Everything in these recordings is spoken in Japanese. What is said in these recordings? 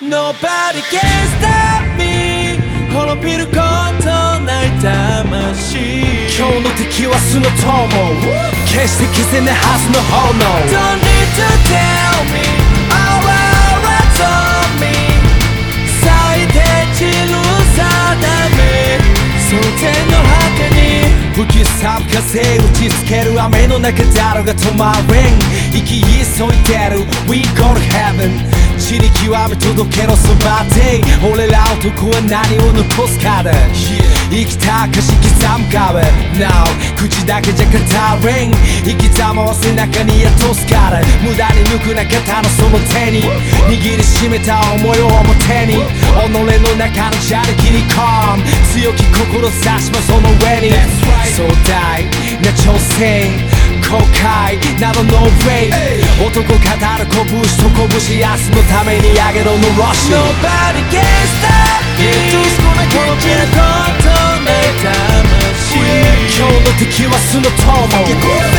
Nobody can stop me. 滅びることない魂今日の敵は巣の友。決して消せないはずの炎。Don't need to tell me. All around on me. 咲いて散る定め。その天の果てに。吹きさぶ風打ちつける雨の中だろうが止まれん。生き急いでる。We go to heaven 地に極め届けろそばで俺ら男は何を残すかだ生きた証刻むかべ Now 口だけじゃ語れん。生き様は背中に宿すから無駄に抜くな方のその手に。握りしめた思いを表に。己の中の砂利切り込む。強き志もその上に。壮大な挑戦。後悔など No way 男拳明日のためにあげろのロッシュ。Nobody can stop me 滅びることない魂今日の敵は巣の友。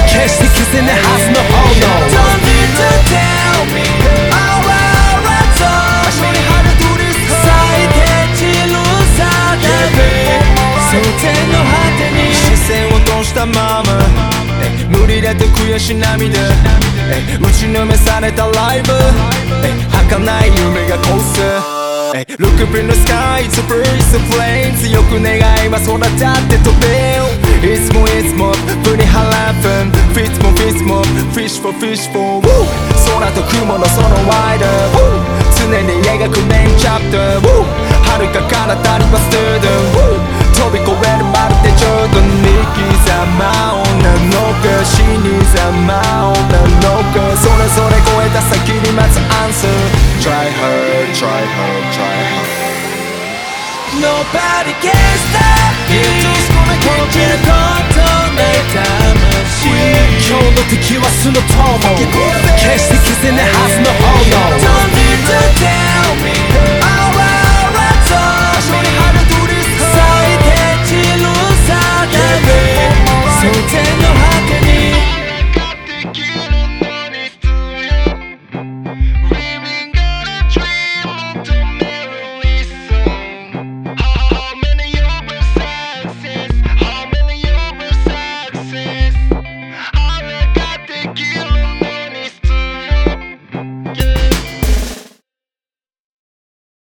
決して消せないはずの Don't 炎 need to tell me. All around on. Me 咲いて散る定めその天の果てに視線を通したまま。え無理だと悔し涙。え打ちのめされたライブ。え儚い夢が交差え Look up in the sky, it's a bird, it's a plane 強く願いは空だって飛べよ。いつもいつも振り払うフィッツもフィッツも Fish for fish for woo. 空と雲のその間 woo. 常に描くメインチャプター遥か彼方にはスターダム woo. 飛び越えるまるでちょうどに刻ま女のか死にざま女のかそれぞれ超えた先に待つ。Try her, try her, try her Nobody can stop me 滅びることない魂今日の敵は巣の友決して消せないはずの Don't炎 need to